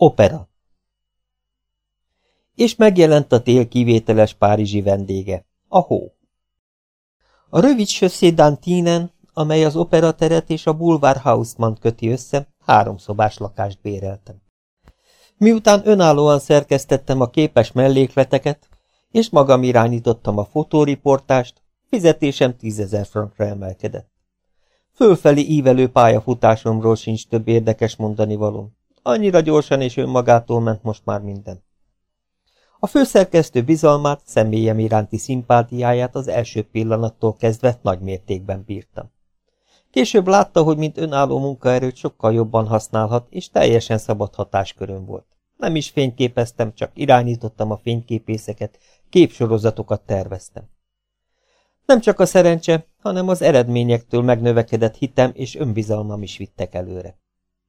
Opera És megjelent a tél kivételes párizsi vendége, a hó. A rövid Chaussée d'Antinen, amely az operateret és a Boulevard Haussmann köti össze, háromszobás lakást béreltem. Miután önállóan szerkesztettem a képes mellékleteket, és magam irányítottam a fotóriportást, fizetésem tízezer frankra emelkedett. Fölfelé ívelő pályafutásomról sincs több érdekes mondani való. Annyira gyorsan és önmagától ment most már minden. A főszerkesztő bizalmát, személyem iránti szimpátiáját az első pillanattól kezdve nagy mértékben bírtam. Később látta, hogy mint önálló munkaerőt sokkal jobban használhat, és teljesen szabad hatáskörön volt. Nem is fényképeztem, csak irányítottam a fényképészeket, képsorozatokat terveztem. Nem csak a szerencse, hanem az eredményektől megnövekedett hitem és önbizalmam is vittek előre.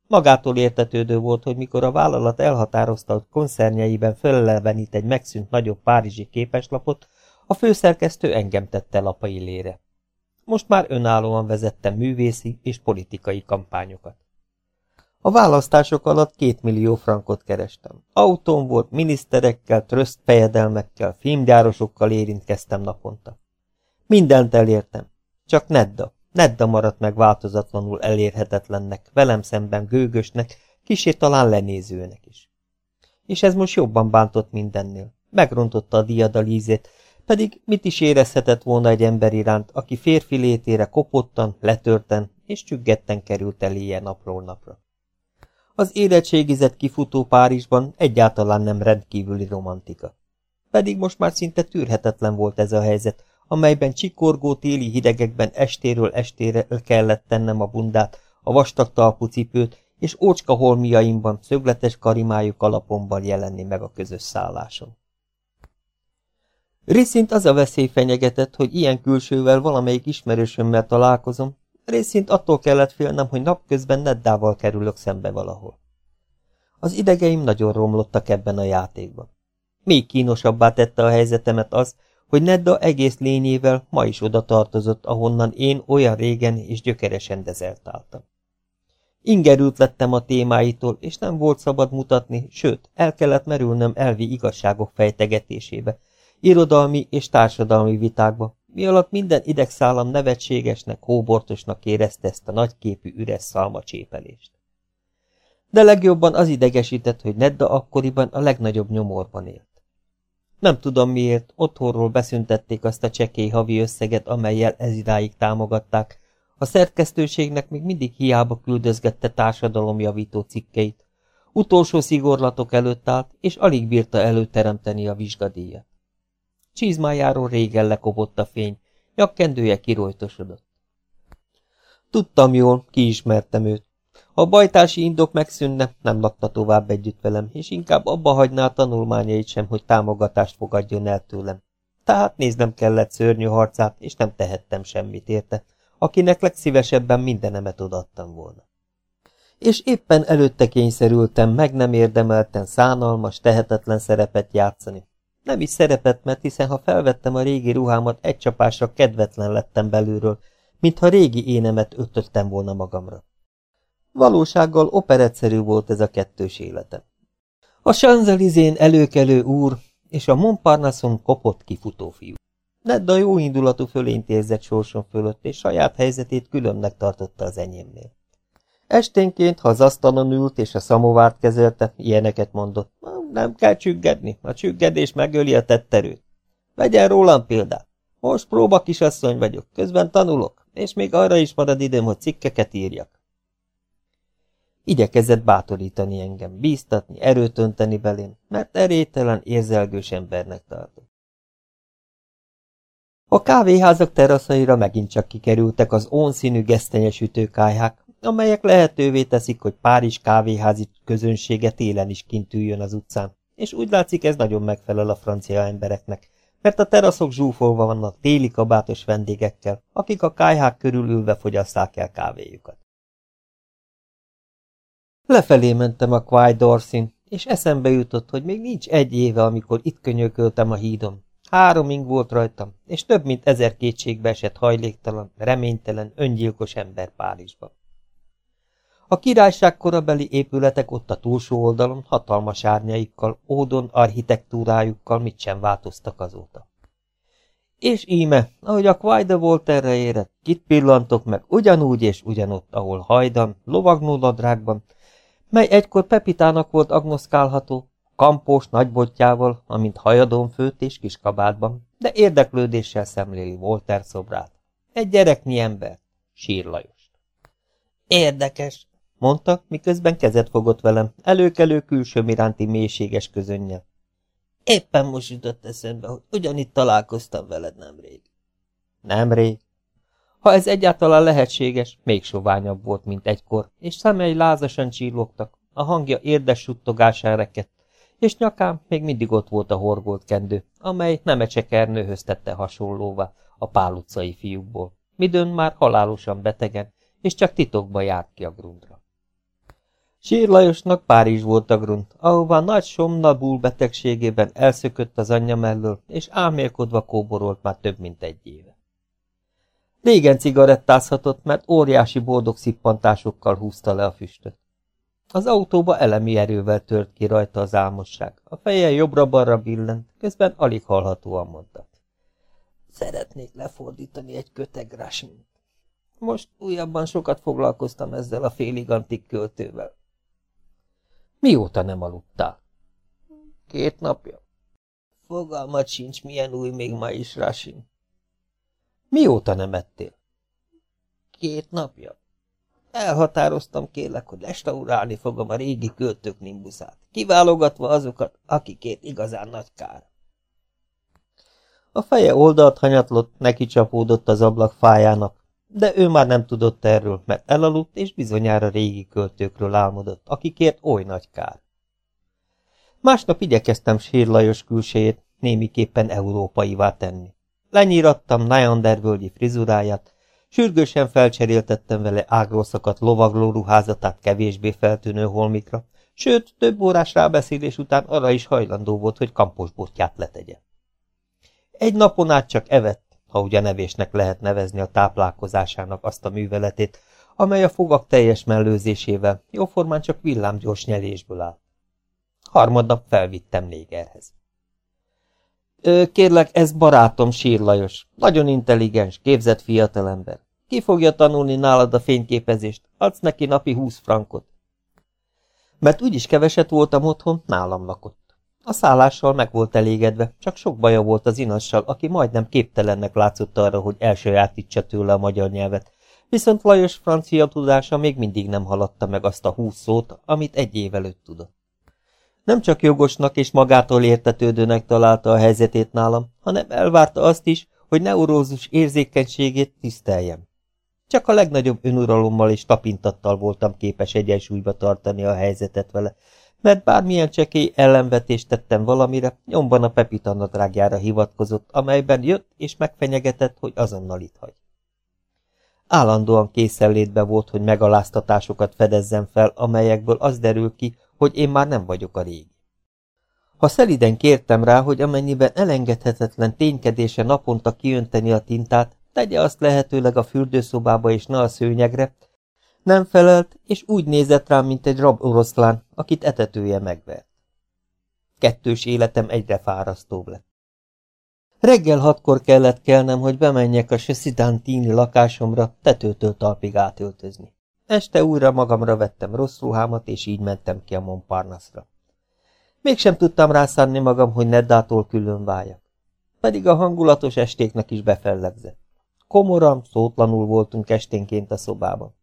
Magától értetődő volt, hogy mikor a vállalat elhatározta, hogy konszernjeiben felelevenít egy megszűnt nagyobb párizsi képeslapot, a főszerkesztő engem tette lapai lére. Most már önállóan vezettem művészi és politikai kampányokat. A választások alatt két millió frankot kerestem. Autóm volt, miniszterekkel, tröszt fejedelmekkel, filmgyárosokkal érintkeztem naponta. Mindent elértem. Csak Nedda. Nedda maradt meg változatlanul elérhetetlennek, velem szemben gőgösnek, kisé talán lenézőnek is. És ez most jobban bántott mindennél. Megrontotta a diadalízét, pedig mit is érezhetett volna egy ember iránt, aki férfi létére kopottan, letörten és csüggetten került eléje napról napra. Az érettségizett kifutó Párizsban egyáltalán nem rendkívüli romantika. Pedig most már szinte tűrhetetlen volt ez a helyzet, amelyben csikorgó téli hidegekben estéről estére kellett tennem a bundát, a vastag talpú cipőt, és ócska holmiaimban, szögletes karimájú kalapomban jelenni meg a közös szálláson. Részint az a veszély fenyegetett, hogy ilyen külsővel valamelyik ismerősömmel találkozom, részint attól kellett félnem, hogy napközben Neddával kerülök szembe valahol. Az idegeim nagyon romlottak ebben a játékban. Még kínosabbá tette a helyzetemet az, hogy Nedda egész lényével ma is oda tartozott, ahonnan én olyan régen és gyökeresen dezertáltam. Ingerült lettem a témáitól, és nem volt szabad mutatni, sőt, el kellett merülnöm elvi igazságok fejtegetésébe, irodalmi és társadalmi vitákba, mi alatt minden idegszálam nevetségesnek, hóbortosnak érezte ezt a nagyképű üres szalmacsépelést. De legjobban az idegesített, hogy Nedda akkoriban a legnagyobb nyomorban élt. Nem tudom miért, otthonról beszüntették azt a csekély havi összeget, amelyel idáig támogatták, a szerkesztőségnek még mindig hiába küldözgette társadalomjavító cikkeit. Utolsó szigorlatok előtt állt, és alig bírta előteremteni a vizsgadíjat. Csizmájáról régen lekobott a fény, nyakkendője kirojtosodott. Tudtam jól, kiismertem őt. Ha a bajtási indok megszűnne, nem lakta tovább együtt velem, és inkább abba hagyná a tanulmányait sem, hogy támogatást fogadjon el tőlem. Tehát néznem kellett szörnyű harcát, és nem tehettem semmit érte, akinek legszívesebben mindenemet odaadtam volna. És éppen előtte kényszerültem, meg nem érdemelten szánalmas, tehetetlen szerepet játszani, nem is szerepet, mert hiszen ha felvettem a régi ruhámat, egy csapásra kedvetlen lettem belülről, mintha régi énemet ötöttem volna magamra. Valósággal operetszerű volt ez a kettős életem. A Sanzelizén előkelő úr és a Montparnasson kopott kifutó fiú. Nedda jó indulatú fölényt érzett sorson fölött, és saját helyzetét különnek tartotta az enyémnél. Esténként, ha az asztalon ült és a szamovárt kezelte, ilyeneket mondott. Nem kell csüggedni, a csüggedés megöli a tetterőt. Vegyen rólam példát. Most próba kisasszony vagyok, közben tanulok, és még arra is marad időm, hogy cikkeket írjak. Igyekezett bátorítani engem, bíztatni, erőt önteni belém, mert erételen, érzelgős embernek tartott. A kávéházak teraszaira megint csak kikerültek az ónszínű gesztenyes ütőkályhák, amelyek lehetővé teszik, hogy Párizs kávéházi közönsége télen is kint üljön az utcán, és úgy látszik ez nagyon megfelel a francia embereknek, mert a teraszok zsúfolva vannak téli kabátos vendégekkel, akik a kájhák körül ülve fogyasszák el kávéjukat. Lefelé mentem a Quai d'Orsin, és eszembe jutott, hogy még nincs egy éve, amikor itt könyököltem a hídon. Három ing volt rajtam, és több mint ezer kétségbe esett hajléktalan, reménytelen, öngyilkos ember Párizsban. A királyság korabeli épületek ott a túlsó oldalon hatalmas árnyaikkal, ódon architektúrájukkal mit sem változtak azóta. És íme, ahogy a Quaide volt erre érett, kit pillantok meg ugyanúgy és ugyanott, ahol hajdan, lovagnóladrágban, mely egykor Pepitának volt agnoszkálható, kampós nagybotjával, amint hajadon főtt és kiskabátban, de érdeklődéssel szemléli Volter szobrát. Egy gyereknyi ember, sír Lajost. Érdekes, mondta, miközben kezet fogott velem, előkelő külső iránti mélységes közönnyel. Éppen most jutott eszembe, hogy ugyanitt találkoztam veled nemrég. Nemrég? Ha ez egyáltalán lehetséges, még soványabb volt, mint egykor, és szemei lázasan csillogtak, a hangja érdes suttogásán rekedt, és nyakán még mindig ott volt a horgolt kendő, amely Nemecsekernőhöz tette hasonlóvá a pál utcai fiúkból, midőn már halálosan betegen, és csak titokba járt ki a grundra. Sír Lajosnak Párizs volt a grunt, ahová nagy somnabul betegségében elszökött az anyja mellől, és álmélkodva kóborolt már több mint egy éve. Régen cigarettázhatott, mert óriási boldog szippantásokkal húzta le a füstöt. Az autóba elemi erővel tört ki rajta az álmosság. A feje jobbra-balra billent, közben alig hallhatóan mondta. Szeretnék lefordítani egy köteg rasmint. Most újabban sokat foglalkoztam ezzel a félig antik költővel. Mióta nem aludtál? Két napja. Fogalmat sincs, milyen új még ma is, Rasin. Mióta nem ettél? Két napja. Elhatároztam kérlek, hogy restaurálni fogom a régi költők nimbuszát, kiválogatva azokat, akikét igazán nagy kár. A feje oldalt hanyatlott, neki csapódott az ablak fájának, de ő már nem tudott erről, mert elaludt, és bizonyára régi költőkről álmodott, akikért oly nagy kár. Másnap igyekeztem sírlajos külsejét némiképpen európaivá tenni. Lenyírattam Nyandervölgyi frizuráját, Sürgősen felcseréltettem vele ágrószakat lovagló ruházatát kevésbé feltűnő holmikra, sőt, több órás rábeszélés után arra is hajlandó volt, hogy kamposbotját letegye. Egy napon át csak evett, ha ugye nevésnek lehet nevezni a táplálkozásának azt a műveletét, amely a fogak teljes mellőzésével, jóformán csak villámgyors nyelésből áll. Harmadnap felvittem négerhez. Kérlek, ez barátom, Sír Lajos. Nagyon intelligens, képzett fiatalember. Ki fogja tanulni nálad a fényképezést? Adsz neki napi húsz frankot. Mert úgyis keveset voltam otthon, nálam lakott. A szállással meg volt elégedve, csak sok baja volt az inassal, aki majdnem képtelennek látszott arra, hogy elsajátítsa tőle a magyar nyelvet, viszont Lajos francia tudása még mindig nem haladta meg azt a húsz szót, amit egy év előtt tudott. Nem csak jogosnak és magától értetődőnek találta a helyzetét nálam, hanem elvárta azt is, hogy neurózus érzékenységét tiszteljem. Csak a legnagyobb önuralommal és tapintattal voltam képes egyensúlyba tartani a helyzetet vele, mert bármilyen csekély ellenvetést tettem valamire, nyomban a Pepita drágjára hivatkozott, amelyben jött és megfenyegetett, hogy azonnal itt hagy. Állandóan készenlétbe volt, hogy megaláztatásokat fedezzen fel, amelyekből az derül ki, hogy én már nem vagyok a régi. Ha szeliden kértem rá, hogy amennyiben elengedhetetlen ténykedése naponta kiönteni a tintát, tegye azt lehetőleg a fürdőszobába és ne a szőnyegre, nem felelt, és úgy nézett rám, mint egy rab oroszlán, akit etetője megvert. Kettős életem egyre fárasztóbb lett. Reggel hatkor kellett kelnem, hogy bemenjek a Sesidántini lakásomra tetőtől talpig átöltözni. Este újra magamra vettem rossz ruhámat, és így mentem ki a Montparnasse-ra. Mégsem tudtam rászánni magam, hogy Neddától külön váljak. Pedig a hangulatos estéknek is befellegzett. Komoran, szótlanul voltunk esténként a szobában.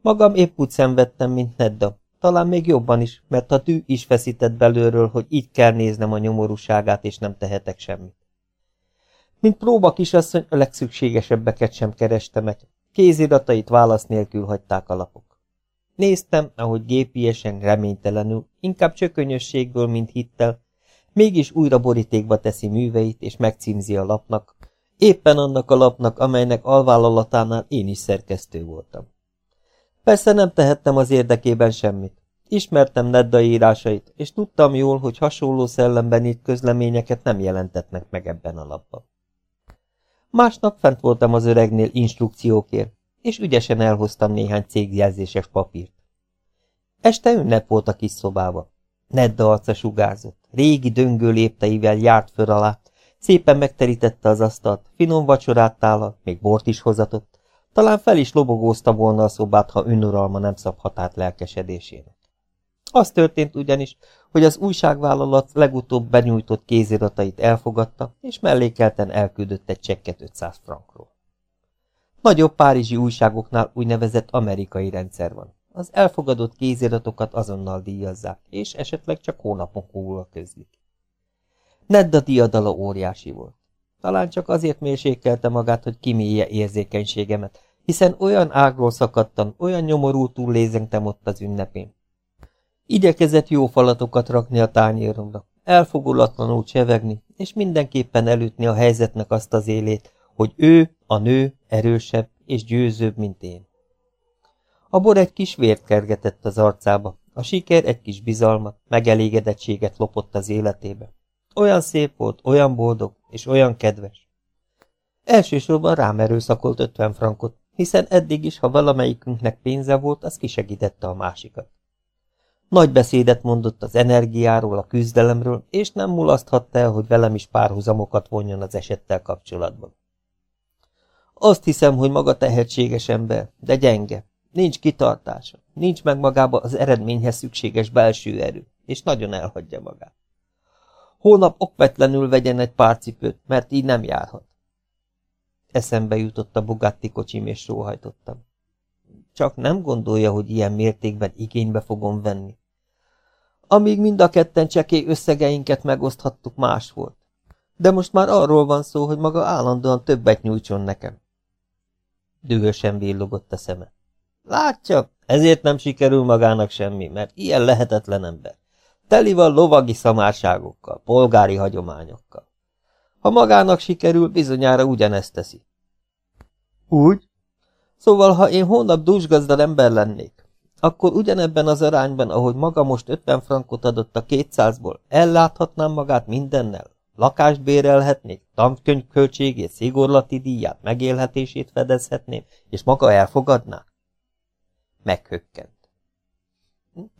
Magam épp úgy szenvedtem, mint Nedda, talán még jobban is, mert a tű is feszített belőről, hogy így kell néznem a nyomorúságát, és nem tehetek semmit. Mint próba kisasszony, a legszükségesebbeket sem kereste meg, Kéziratait válasz nélkül hagyták a lapok. Néztem, ahogy gépiesen, reménytelenül, inkább csökönyösségből, mint hittel, mégis újra borítékba teszi műveit, és megcímzi a lapnak, éppen annak a lapnak, amelynek alvállalatánál én is szerkesztő voltam. Persze nem tehettem az érdekében semmit. Ismertem Nedda írásait, és tudtam jól, hogy hasonló szellemben itt közleményeket nem jelentetnek meg ebben a lapban. Másnap fent voltam az öregnél instrukciókért, és ügyesen elhoztam néhány cégjelzéses papírt. Este ünnep volt a kis szobába. Nedda arca sugárzott, régi döngő lépteivel járt föl alá, szépen megterítette az asztalt, finom vacsorát tálalt, még bort is hozatott, talán fel is lobogózta volna a szobát, ha önuralma nem szabhat át lelkesedésének. Az történt ugyanis, hogy az újságvállalat legutóbb benyújtott kéziratait elfogadta, és mellékelten elküldött egy csekket 500 frankról. Nagyobb párizsi újságoknál úgynevezett amerikai rendszer van. Az elfogadott kéziratokat azonnal díjazzák, és esetleg csak hónapon múlva közlik. Nedda diadala óriási volt. Talán csak azért mérsékelte magát, hogy kimélje érzékenységemet, hiszen olyan ágról szakadtam, olyan nyomorútul lézengtem ott az ünnepén. Igyekezett jó falatokat rakni a tányéromra, elfogulatlanul csevegni, és mindenképpen elütni a helyzetnek azt az élét, hogy ő, a nő, erősebb és győzőbb, mint én. A bor egy kis vért kergetett az arcába, a siker egy kis bizalmat, megelégedettséget lopott az életébe. Olyan szép volt, olyan boldog és olyan kedves. Elsősorban rám erőszakolt ötven frankot, hiszen eddig is, ha valamelyikünknek pénze volt, az kisegítette a másikat. Nagy beszédet mondott az energiáról, a küzdelemről, és nem mulaszthatta el, hogy velem is párhuzamokat vonjon az esettel kapcsolatban. Azt hiszem, hogy maga tehetséges ember, de gyenge. Nincs kitartása, nincs meg magába az eredményhez szükséges belső erő, és nagyon elhagyja magát. Holnap okvetlenül vegyen egy pár cipőt, mert így nem járhat. Eszembe jutott a Bugatti kocsim, és sóhajtottam. Csak nem gondolja, hogy ilyen mértékben igénybe fogom venni. Amíg mind a ketten csekély összegeinket megoszthattuk, más volt. De most már arról van szó, hogy maga állandóan többet nyújtson nekem. Dühösen villogott a szeme. Látja, ezért nem sikerül magának semmi, mert ilyen lehetetlen ember. Teli van lovagi szamárságokkal, polgári hagyományokkal. Ha magának sikerül, bizonyára ugyanezt teszi. Úgy? Szóval, ha én hónap dúsgazdag ember lennék, akkor ugyanebben az arányban, ahogy maga most 50 frankot adott a 200-ból, elláthatnám magát mindennel? Lakást bérelhetnék, tankönyv költségét, szigorlati díját, megélhetését fedezhetném, és maga elfogadná? Meghökkent.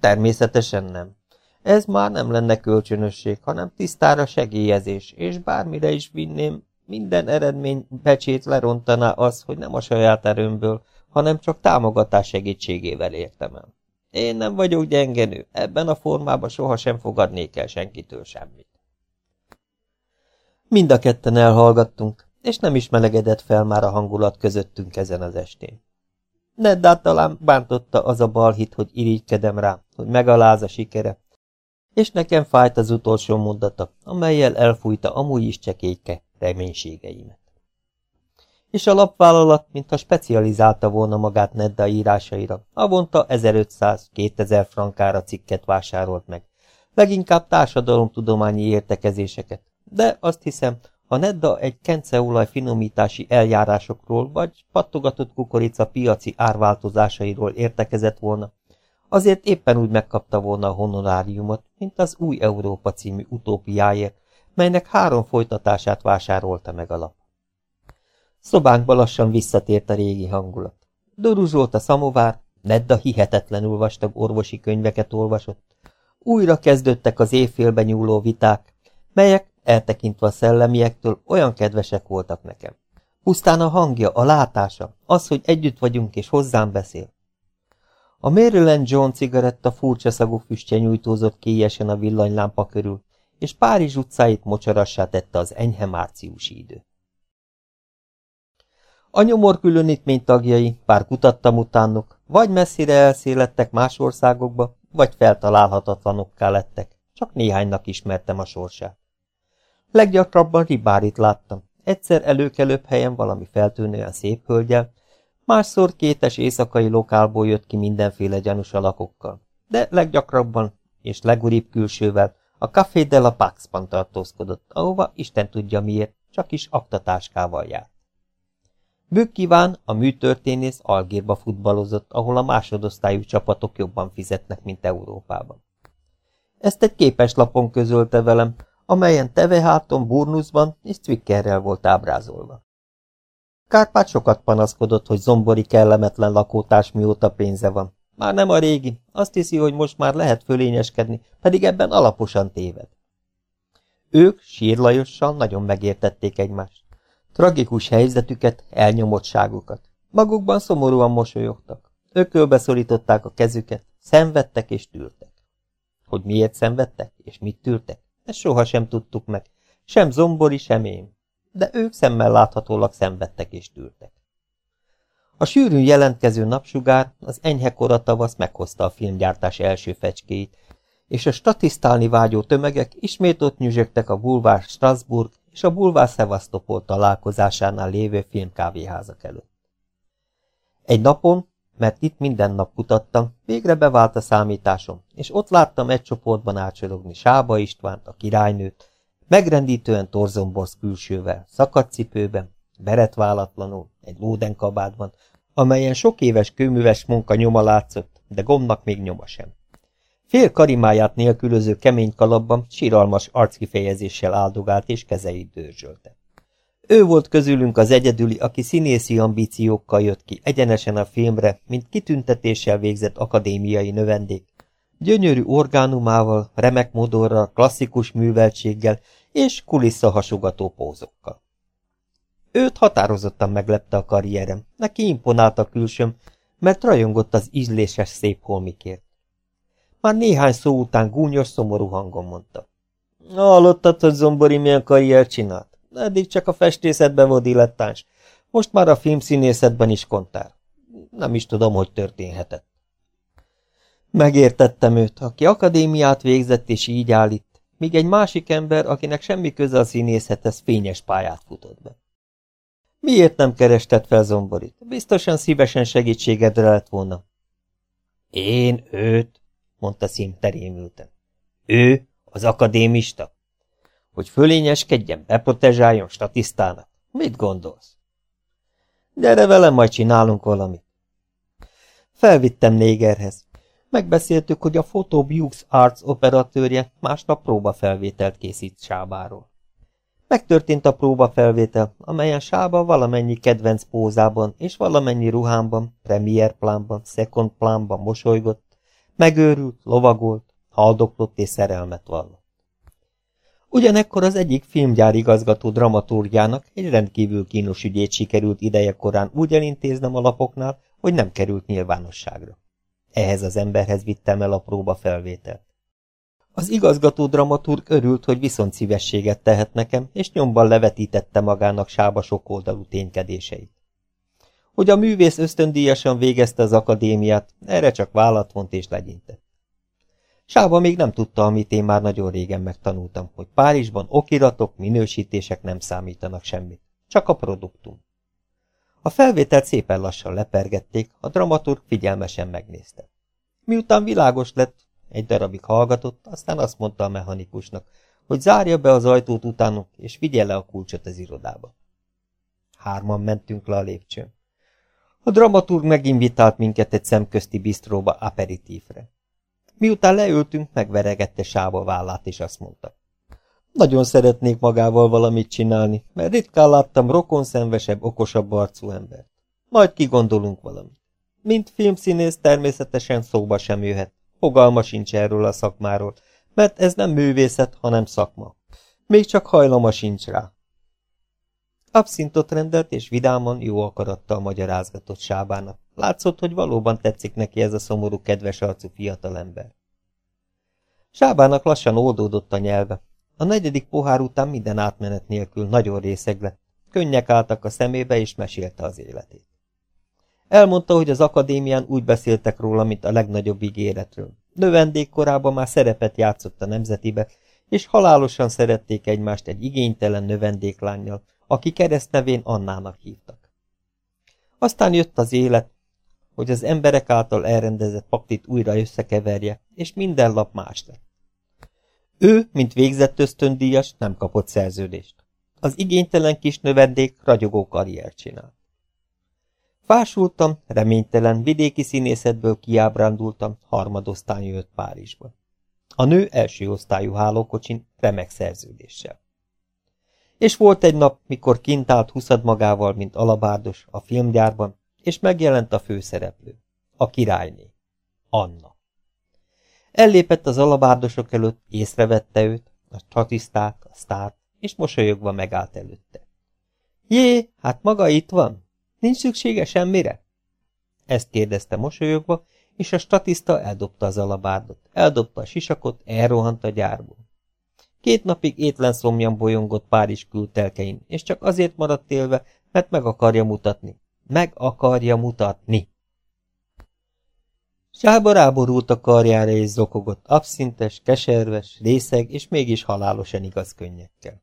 Természetesen nem. Ez már nem lenne kölcsönösség, hanem tisztára segélyezés, és bármire is vinném, minden eredmény becsét lerontaná az, hogy nem a saját erőmből, hanem csak támogatás segítségével értem el. Én nem vagyok gyengenő, ebben a formában sohasem fogadnék el senkitől semmit. Mind a ketten elhallgattunk, és nem is melegedett fel már a hangulat közöttünk ezen az estén. Neddát talán bántotta az a balhit, hogy irigykedem rá, hogy megaláz a sikere, és nekem fájt az utolsó mondata, amelyel elfújta amúgy is csekélyke reménységeimet. És a lapvállalat, mintha specializálta volna magát Nedda írásaira, avonta 1500-2000 frankára cikket vásárolt meg, leginkább társadalomtudományi értekezéseket, de azt hiszem, ha Nedda egy kenceolaj finomítási eljárásokról vagy pattogatott kukorica piaci árváltozásairól értekezett volna, azért éppen úgy megkapta volna a honoráriumot, mint az Új Európa című utópiáért, melynek három folytatását vásárolta meg a lap. Szobánkba lassan visszatért a régi hangulat. Doruzsolt a szamovár, Nedda hihetetlenül vastag orvosi könyveket olvasott. Újra kezdődtek az évfélben nyúló viták, melyek, eltekintve a szellemiektől, olyan kedvesek voltak nekem. Pusztán a hangja, a látása, az, hogy együtt vagyunk és hozzám beszél. A Maryland John cigaretta furcsa szagú füstje nyújtózott kéjesen a villanylámpa körül, és Párizs utcáit mocsarassá tette az enyhe márciusi idő. A nyomor különítmény tagjai, pár kutattam utánok, vagy messzire elszélettek más országokba, vagy feltalálhatatlanokká lettek, csak néhánynak ismertem a sorsát. Leggyakrabban ribárit láttam, egyszer előkelőbb helyen valami feltűnően szép hölgyel, másszor kétes éjszakai lokálból jött ki mindenféle gyanús alakokkal, de leggyakrabban és leguribb külsővel a Café de la Paxban tartózkodott, ahova Isten tudja miért, csak is aktatáskával járt. Bükkiván, a műtörténész Algérba futballozott, ahol a másodosztályú csapatok jobban fizetnek, mint Európában. Ezt egy képeslapon közölte velem, amelyen Teveháton, Burnuszban és Zwickerrel volt ábrázolva. Kárpát sokat panaszkodott, hogy zombori kellemetlen lakótárs mióta pénze van, Már nem a régi, azt hiszi, hogy most már lehet fölényeskedni, pedig ebben alaposan téved. Ők sírlajossal nagyon megértették egymást. Tragikus helyzetüket, elnyomottságukat. Magukban szomorúan mosolyogtak. Ökölbe szorították a kezüket, szenvedtek és tűrtek. Hogy miért szenvedtek, és mit tűrtek, ezt sohasem tudtuk meg. Sem Zombori, sem én. De ők szemmel láthatólag szenvedtek és tűrtek. A sűrűn jelentkező napsugár az enyhe kora tavasz meghozta a filmgyártás első fecskéit, és a statisztálni vágyó tömegek ismét ott nyüzsögtek a bulvár Strasbourg és a bulvár Szevasztopol találkozásánál lévő filmkávéházak előtt. Egy napon, mert itt minden nap kutattam, végre bevált a számításom, és ott láttam egy csoportban átsorogni Sába Istvánt, a királynőt, megrendítően torzomborsz külsővel, szakadt cipőben, beretválatlanul, egy lódenkabátban, amelyen sok éves kőműves munka nyoma látszott, de gomnak még nyoma sem. Fél karimáját nélkülöző kemény kalapban síralmas arckifejezéssel áldogált és kezeit dörzsölte. Ő volt közülünk az egyedüli, aki színészi ambíciókkal jött ki egyenesen a filmre, mint kitüntetéssel végzett akadémiai növendék. Gyönyörű orgánumával, remek modorral, klasszikus műveltséggel és kulisszahasugató pózokkal. Őt határozottan meglepte a karrierem, neki imponált a külsőm, mert rajongott az ízléses szép holmikért. Már néhány szó után gúnyos, szomorú hangon mondta. Hallottad, hogy Zombori milyen karrier csinált? Eddig csak a festészetben volt dilettáns, most már a filmszínészetben is kontár. Nem is tudom, hogy történhetett. Megértettem őt, aki akadémiát végzett és így állít, míg egy másik ember, akinek semmi köze a színészethez, fényes pályát futott be. Miért nem kerested fel Zomborit? Biztosan szívesen segítségedre lett volna. Én őt? mondta színterémülten. Ő, az akadémista? Hogy fölényeskedjen, beprotezsáljon statisztának? Mit gondolsz? Gyere velem, majd csinálunk valamit. Felvittem négerhez. Megbeszéltük, hogy a Photo Bukes Arts operatőrje másnap próbafelvételt készít Sábáról. Megtörtént a próbafelvétel, amelyen Sába valamennyi kedvenc pózában és valamennyi ruhámban, premier plánban, second plánban mosolygott, megőrült, lovagolt, haldoklott és szerelmet vallott. Ugyanekkor az egyik filmgyár igazgató dramaturgiának egy rendkívül kínos ügyét sikerült ideje korán úgy elintéznem a lapoknál, hogy nem került nyilvánosságra. Ehhez az emberhez vittem el a próba felvételt. Az igazgató dramaturg örült, hogy viszont szívességet tehet nekem, és nyomban levetítette magának sába sokoldalú ténykedéseit. Hogy a művész ösztöndíjasan végezte az akadémiát, erre csak vállat vont és legyintett. Sába még nem tudta, amit én már nagyon régen megtanultam, hogy Párizsban okiratok, minősítések nem számítanak semmit, csak a produktum. A felvételt szépen lassan lepergették, a dramaturg figyelmesen megnézte. Miután világos lett, egy darabig hallgatott, aztán azt mondta a mechanikusnak, hogy zárja be az ajtót utánuk, és vigye le a kulcsot az irodába. Hárman mentünk le a lépcsőn. A dramaturg meginvitált minket egy szemközti bisztróba aperitívre. Miután leültünk, megveregette sába vállát, és azt mondta. Nagyon szeretnék magával valamit csinálni, mert ritkán láttam rokonszenvesebb, okosabb arcú embert. Majd kigondolunk valamit. Mint filmszínész természetesen szóba sem jöhet. Fogalma sincs erről a szakmáról, mert ez nem művészet, hanem szakma. Még csak hajlama sincs rá. Abszintot rendelt, és vidáman jó akarattal magyarázgatott Sábának. Látszott, hogy valóban tetszik neki ez a szomorú, kedves arcú fiatalember. Sábának lassan oldódott a nyelve. A negyedik pohár után minden átmenet nélkül nagyon részeg lett. Könnyek álltak a szemébe, és mesélte az életét. Elmondta, hogy az akadémián úgy beszéltek róla, mint a legnagyobb ígéretről. Növendék korában már szerepet játszott a nemzetibe, és halálosan szerették egymást egy igénytelen növendéklányjal, aki keresztnevén Annának hívtak. Aztán jött az élet, hogy az emberek által elrendezett paktit újra összekeverje, és minden lap más lett. Ő, mint végzett ösztöndíjas, nem kapott szerződést. Az igénytelen kis növendék ragyogó karriert csinált. Fásultam, reménytelen, vidéki színészetből kiábrándultam, harmadosztály jött Párizsba. A nő első osztályú hálókocsin, remek szerződéssel. És volt egy nap, mikor kint állt huszad magával, mint alabárdos, a filmgyárban, és megjelent a főszereplő, a királyné. Anna. Ellépett az alabárdosok előtt, észrevette őt, a statisztát, a sztárt, és mosolyogva megállt előtte. Jé, hát maga itt van? Nincs szüksége semmire? Ezt kérdezte mosolyogva, és a statiszta eldobta az alabárdot, eldobta a sisakot, elrohant a gyárból. Két napig étlen szomjan bolyongott Párizs kültelkein, és csak azért maradt élve, mert meg akarja mutatni. Meg akarja mutatni. Sába ráborult a karjára és zokogott, abszintes, keserves, részeg és mégis halálosan igaz könnyekkel.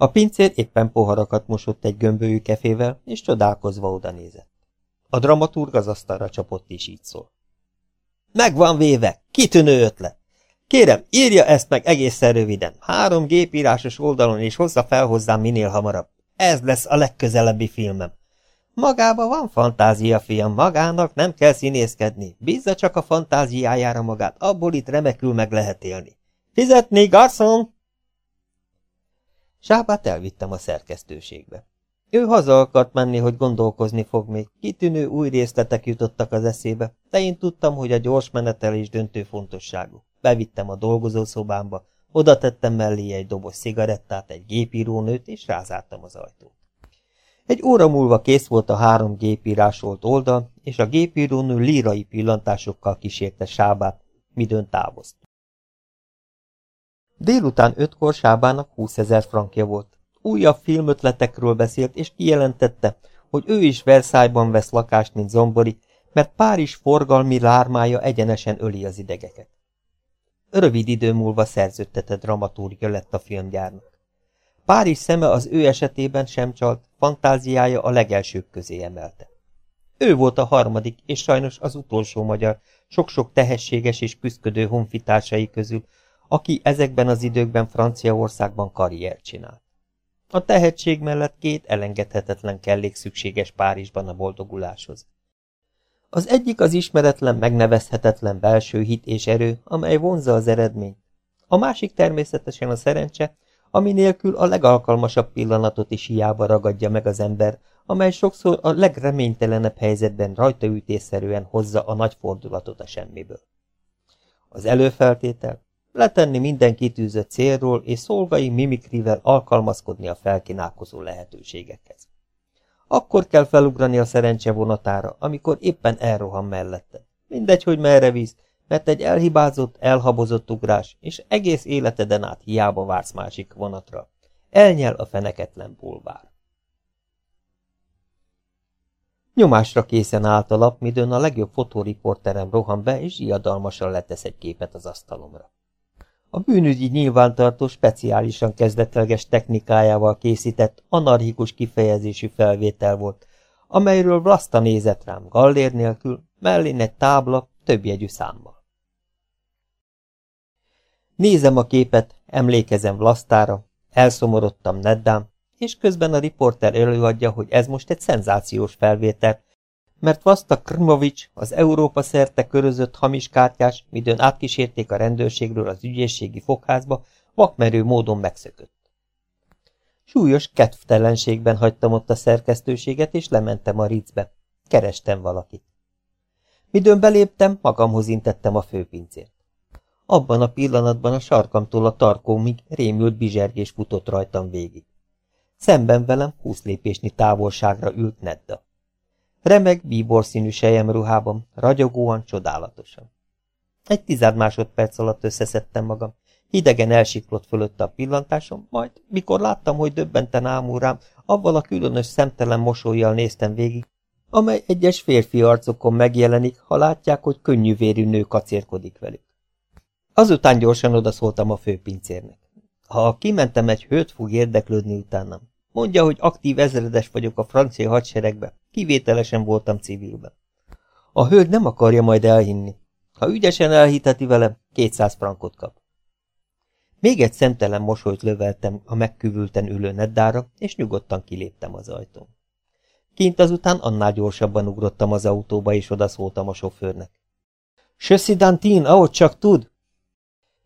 A pincér éppen poharakat mosott egy gömbölyű kefével, és csodálkozva oda nézett. A dramaturg az asztalra csapott, és így szól. Megvan véve! Kitűnő ötlet! Kérem, írja ezt meg egészen röviden, három gépírásos oldalon, és hozza fel hozzám minél hamarabb. Ez lesz a legközelebbi filmem. Magába van fantázia, fiam, magának nem kell színészkedni. Bízza csak a fantáziájára magát, abból itt remekül meg lehet élni. Fizetni, garszon! Sábát elvittem a szerkesztőségbe. Ő haza akart menni, hogy gondolkozni fog még. Kitűnő új részletek jutottak az eszébe, de én tudtam, hogy a gyors menetelés döntő fontosságú. Bevittem a dolgozószobámba, oda tettem mellé egy doboz cigarettát, egy gépírónőt, és rázártam az ajtót. Egy óra múlva kész volt a három gépírásolt oldal, és a gépírónő lírai pillantásokkal kísérte Sábát, midőn távozt. Délután ötkor Sábának 20 ezer frankja volt. Újabb filmötletekről beszélt, és kijelentette, hogy ő is Versailles-ban vesz lakást, mint zombori, mert Párizs forgalmi lármája egyenesen öli az idegeket. Rövid idő múlva szerződtetett dramaturgia lett a filmgyárnak. Párizs szeme az ő esetében sem csalt, fantáziája a legelsők közé emelte. Ő volt a harmadik, és sajnos az utolsó magyar, sok-sok tehességes és küzdködő honfitársai közül, aki ezekben az időkben Franciaországban karriert csinált. A tehetség mellett két elengedhetetlen kellék szükséges Párizsban a boldoguláshoz. Az egyik az ismeretlen, megnevezhetetlen belső hit és erő, amely vonza az eredményt. A másik természetesen a szerencse, ami nélkül a legalkalmasabb pillanatot is hiába ragadja meg az ember, amely sokszor a legreménytelenebb helyzetben rajtaütésszerűen hozza a nagy fordulatot a semmiből. Az előfeltétel, letenni minden kitűzött célról és szolgai mimikrivel alkalmazkodni a felkínálkozó lehetőségekhez. Akkor kell felugrani a szerencse vonatára, amikor éppen elrohan mellette. Mindegy, hogy merre víz, mert egy elhibázott, elhabozott ugrás, és egész életeden át hiába vársz másik vonatra. Elnyel a feneketlen bulvár. Nyomásra készen állt a lap, midőn a legjobb fotóriporterem rohan be, és iadalmasan letesz egy képet az asztalomra. A bűnügyi nyilvántartó speciálisan kezdetleges technikájával készített, anarchikus kifejezésű felvétel volt, amelyről Vlasta nézett rám gallér nélkül, mellén egy tábla, több jegyű számmal. Nézem a képet, emlékezem Vlasztára, elszomorodtam Neddám, és közben a riporter előadja, hogy ez most egy szenzációs felvétel, mert Vasta Krmovics, az Európa szerte körözött hamis kártyás, midőn átkísérték a rendőrségről az ügyészségi fogházba, vakmerő módon megszökött. Súlyos kedvtelenségben hagytam ott a szerkesztőséget, és lementem a ricbe. Kerestem valakit. Midőn beléptem, magamhoz intettem a főpincért. Abban a pillanatban a sarkamtól a tarkómig rémült bizsergés futott rajtam végig. Szemben velem húsz lépésnyi távolságra ült Nedda. Remeg, bíborszínű ruhában, ragyogóan, csodálatosan. Egy tizád másodperc alatt összeszedtem magam, hidegen elsiklott fölötte a pillantásom, majd, mikor láttam, hogy döbbenten ámul rám, avval a különös szemtelen mosolyjal néztem végig, amely egyes férfi arcokon megjelenik, ha látják, hogy könnyűvérű nő kacérkodik velük. Azután gyorsan odaszóltam a főpincérnek. Ha kimentem egy hőt fog érdeklődni utánam. Mondja, hogy aktív ezredes vagyok a francia hadseregbe, kivételesen voltam civilben. A hölgy nem akarja majd elhinni. Ha ügyesen elhiteti velem, 200 frankot kap. Még egy szemtelen mosolyt löveltem a megküvülten ülő Neddára, és nyugodtan kiléptem az ajtón. Kint azután annál gyorsabban ugrottam az autóba, és odaszóltam a sofőrnek. Söszi Dantin, ahogy csak tud!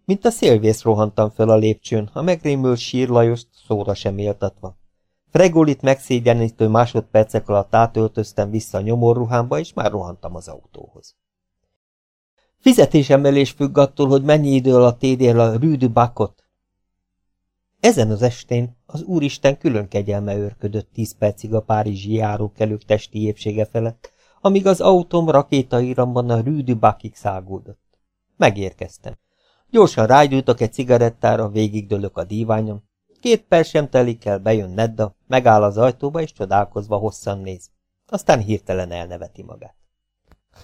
Mint a szélvész rohantam fel a lépcsőn, a megrémült sír Lajost szóra sem éltatva. Fregolit megszégyenítő másodpercek alatt átöltöztem vissza a nyomorruhámba, és már rohantam az autóhoz. Fizetésemelés függ attól, hogy mennyi idő alatt ér a rűdű bakot. Ezen az estén az Úristen külön kegyelme őrködött tíz percig a párizsi járókelők testi épsége felett, amíg az autóm rakétairamban a rűdű bakig szágódott. Megérkeztem. Gyorsan rágyújtok egy cigarettára, végigdőlök a díványom. Két perc sem telik el, bejön Nedda, megáll az ajtóba, és csodálkozva hosszan néz. Aztán hirtelen elneveti magát.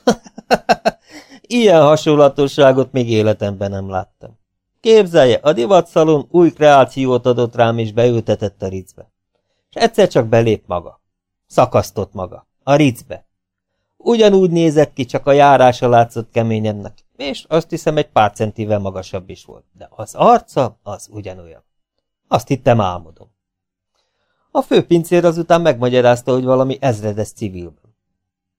Ilyen hasonlatosságot még életemben nem láttam. Képzelje, a divatszalon új kreációt adott rám, és beültetett a ricbe. És egyszer csak belép maga. Szakasztott maga. A ricbe. Ugyanúgy nézett ki, csak a járása látszott keményennek, és azt hiszem egy pár centivel magasabb is volt, de az arca az ugyanolyan. Azt hittem álmodom. A főpincér azután megmagyarázta, hogy valami ezredes civilben.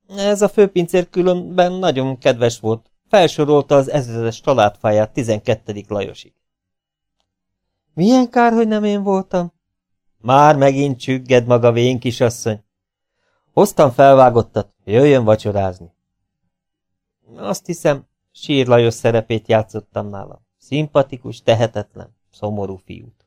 Ez a főpincér különben nagyon kedves volt, felsorolta az ezredes családfáját 12. Lajosig. Milyen kár, hogy nem én voltam? Már megint csügged maga vén kisasszony. Hoztam felvágottat, jöjjön vacsorázni. Azt hiszem, Sír Lajos szerepét játszottam nála. Szimpatikus, tehetetlen, szomorú fiút.